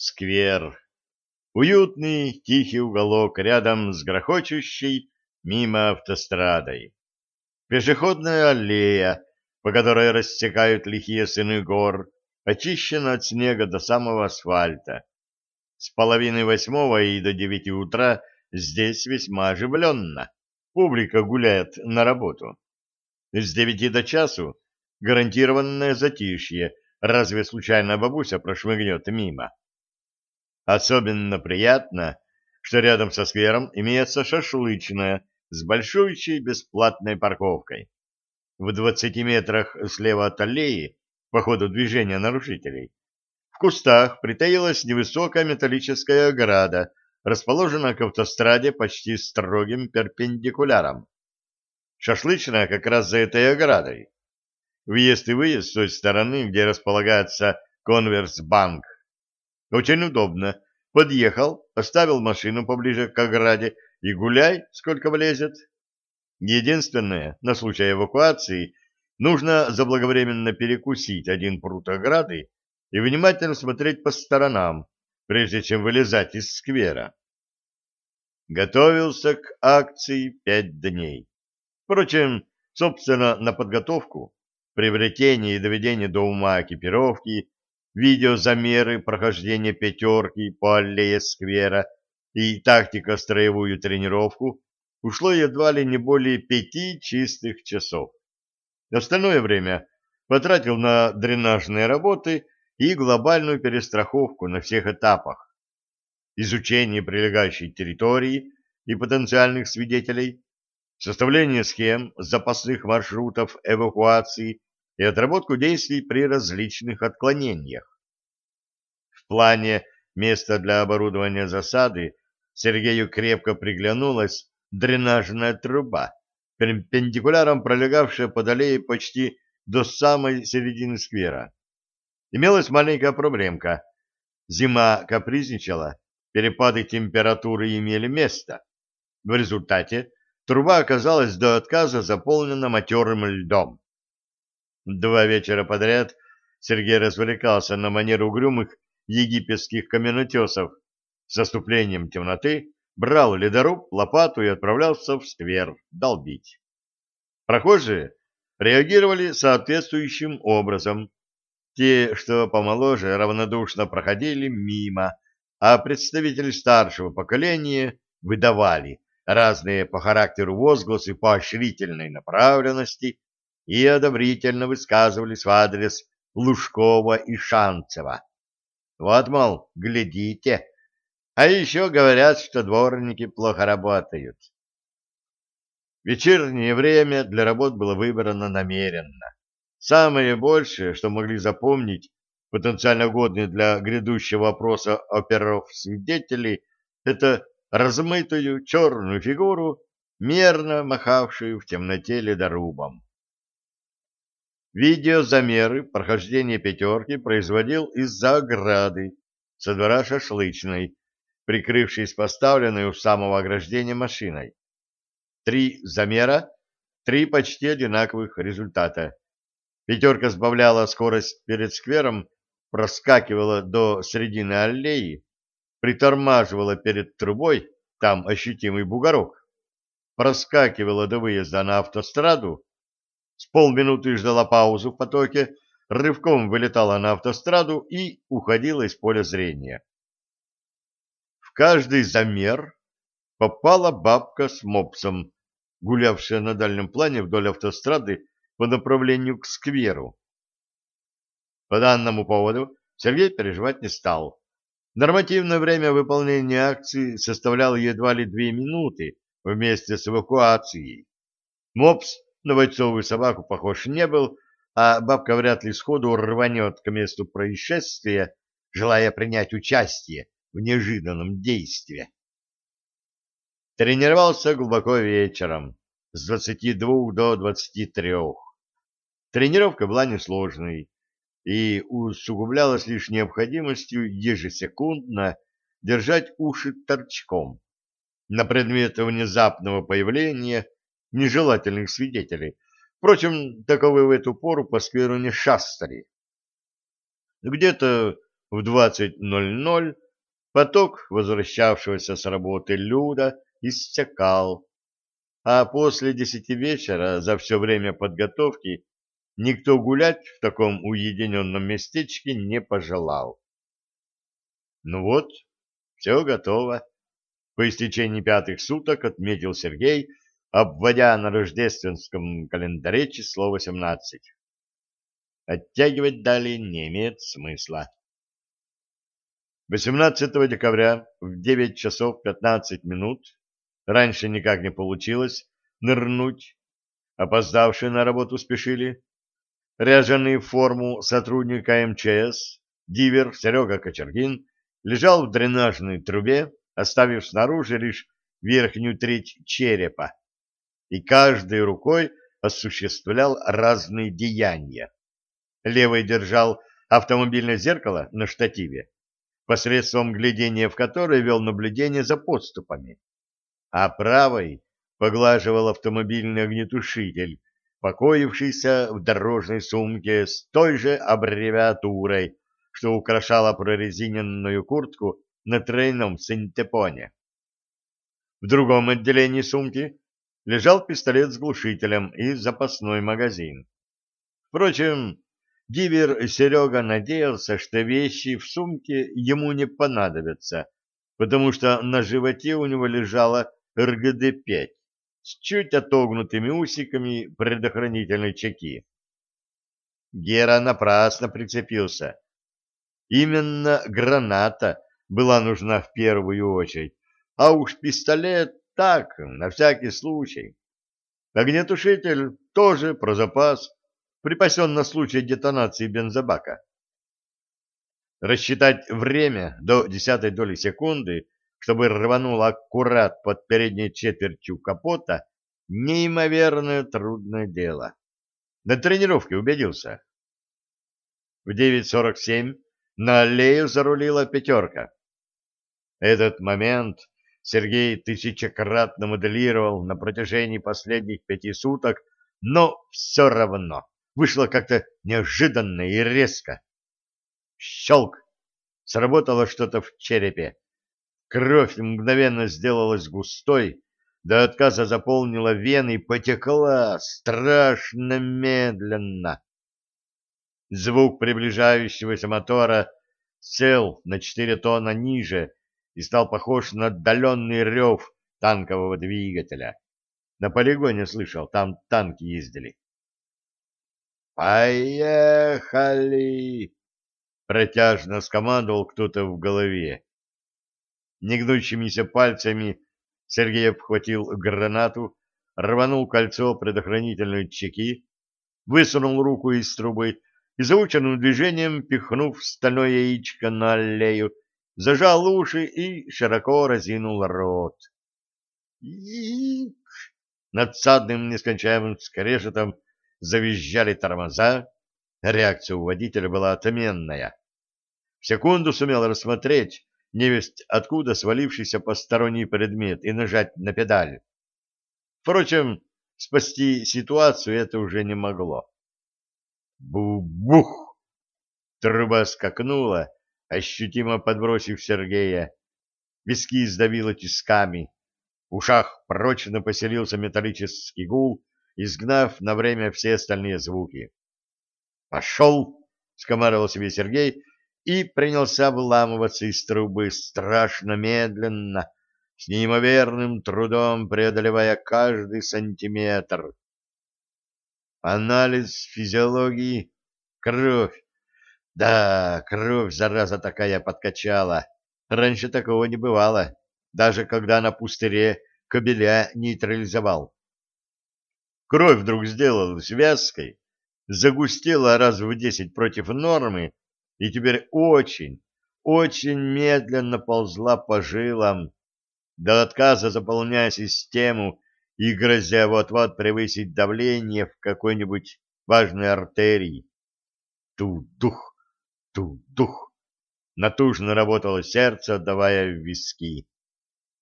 Сквер. Уютный, тихий уголок рядом с грохочущей мимо автострадой. Пешеходная аллея, по которой рассекают лихие сыны гор, очищена от снега до самого асфальта. С половины восьмого и до девяти утра здесь весьма оживленно. Публика гуляет на работу. С девяти до часу гарантированное затишье, разве случайно бабуся прошмыгнет мимо. Особенно приятно, что рядом со сквером имеется шашлычная с большущей бесплатной парковкой. В двадцати метрах слева от аллеи, по ходу движения нарушителей, в кустах притаилась невысокая металлическая ограда, расположенная к автостраде почти строгим перпендикуляром. Шашлычная как раз за этой оградой. Въезд и выезд с той стороны, где располагается Конверсбанк. Очень удобно. Подъехал, оставил машину поближе к ограде и гуляй, сколько влезет. Единственное, на случай эвакуации, нужно заблаговременно перекусить один прут ограды и внимательно смотреть по сторонам, прежде чем вылезать из сквера. Готовился к акции пять дней. Впрочем, собственно, на подготовку, приобретение и доведение до ума экипировки, видеозамеры прохождения пятерки по аллее сквера и тактико-строевую тренировку ушло едва ли не более пяти чистых часов. Остальное время потратил на дренажные работы и глобальную перестраховку на всех этапах. Изучение прилегающей территории и потенциальных свидетелей, составление схем запасных маршрутов эвакуации и отработку действий при различных отклонениях. В плане места для оборудования засады Сергею крепко приглянулась дренажная труба, перпендикуляром пролегавшая под аллеей почти до самой середины сквера. Имелась маленькая проблемка. Зима капризничала, перепады температуры имели место. В результате труба оказалась до отказа заполнена матерым льдом. Два вечера подряд Сергей развлекался на манер угрюмых египетских каменотесов, с наступлением темноты брал ледоруб, лопату и отправлялся в сквер долбить. Прохожие реагировали соответствующим образом. Те, что помоложе, равнодушно проходили мимо, а представители старшего поколения выдавали разные по характеру возгласы поощрительной направленности и одобрительно высказывались в адрес Лужкова и Шанцева. Вот, мол, глядите, а еще говорят, что дворники плохо работают. Вечернее время для работ было выбрано намеренно. Самое большее, что могли запомнить потенциально годные для грядущего опроса оперов-свидетелей, это размытую черную фигуру, мерно махавшую в темноте ледорубом. Видеозамеры прохождения пятерки производил из-за ограды со двора шашлычной, прикрывшись поставленной у самого ограждения машиной. Три замера, три почти одинаковых результата. Пятерка сбавляла скорость перед сквером, проскакивала до середины аллеи, притормаживала перед трубой, там ощутимый бугорок, проскакивала до выезда на автостраду, с полминуты ждала паузу в потоке, рывком вылетала на автостраду и уходила из поля зрения каждый замер попала бабка с мопсом, гулявшая на дальнем плане вдоль автострады по направлению к скверу. По данному поводу Сергей переживать не стал. Нормативное время выполнения акции составляло едва ли две минуты вместе с эвакуацией. Мопс на бойцовую собаку похож не был, а бабка вряд ли сходу рванет к месту происшествия, желая принять участие в неожиданном действии. Тренировался глубоко вечером, с 22 до 23. Тренировка была несложной и усугублялась лишь необходимостью ежесекундно держать уши торчком на предмет внезапного появления нежелательных свидетелей. Впрочем, таковые в эту пору по скверу не шастали. Где-то в 20.00 поток возвращавшегося с работы люда иссякал, а после десяти вечера за все время подготовки никто гулять в таком уединенном местечке не пожелал. Ну вот, все готово. По истечении пятых суток отметил Сергей, обводя на рождественском календаре число 18. Оттягивать далее не имеет смысла. 18 декабря в 9 часов 15 минут, раньше никак не получилось, нырнуть, опоздавшие на работу спешили, ряженый в форму сотрудника МЧС, дивер Серега Кочергин лежал в дренажной трубе, оставив снаружи лишь верхнюю треть черепа, и каждой рукой осуществлял разные деяния. Левой держал автомобильное зеркало на штативе, посредством глядения в которое вел наблюдение за подступами, а правой поглаживал автомобильный огнетушитель, покоившийся в дорожной сумке с той же аббревиатурой, что украшала прорезиненную куртку на тройном синтепоне. В другом отделении сумки лежал пистолет с глушителем и запасной магазин. Впрочем, Дивер Серега надеялся, что вещи в сумке ему не понадобятся, потому что на животе у него лежала РГД-5 с чуть отогнутыми усиками предохранительной чеки. Гера напрасно прицепился. Именно граната была нужна в первую очередь, а уж пистолет так, на всякий случай. Огнетушитель тоже про запас, припасен на случай детонации бензобака. Рассчитать время до десятой доли секунды, чтобы рвануло аккурат под передней четвертью капота, неимоверно трудное дело. На тренировке убедился. В 9.47 на аллею зарулила пятерка. Этот момент Сергей тысячекратно моделировал на протяжении последних пяти суток, но все равно вышло как-то неожиданно и резко. Щелк! Сработало что-то в черепе. Кровь мгновенно сделалась густой, до отказа заполнила вены и потекла страшно медленно. Звук приближающегося мотора сел на четыре тонна ниже и стал похож на отдаленный рев танкового двигателя. На полигоне слышал, там танки ездили. «Поехали!» — протяжно скомандовал кто-то в голове. Негнущимися пальцами Сергей обхватил гранату, рванул кольцо предохранительной чеки, высунул руку из трубы и заученным движением, пихнув стальное яичко на аллею, зажал уши и широко разинул рот. И надсадным нескончаемым скрежетом завизжали тормоза, реакция у водителя была отменная. В секунду сумел рассмотреть невесть откуда свалившийся посторонний предмет и нажать на педаль. Впрочем, спасти ситуацию это уже не могло. Бу-бух! Труба скакнула, ощутимо подбросив Сергея. Виски сдавило тисками. В ушах прочно поселился металлический гул, изгнав на время все остальные звуки. «Пошел!» — скомандовал себе Сергей и принялся выламываться из трубы страшно медленно, с неимоверным трудом преодолевая каждый сантиметр. Анализ физиологии, кровь. Да, кровь, зараза такая, подкачала. Раньше такого не бывало, даже когда на пустыре кобеля нейтрализовал. Кровь вдруг сделалась вязкой, загустела раз в десять против нормы и теперь очень, очень медленно ползла по жилам, до отказа заполняя систему и грозя вот-вот превысить давление в какой-нибудь важной артерии. Ту-дух, ту-дух. Натужно работало сердце, отдавая в виски.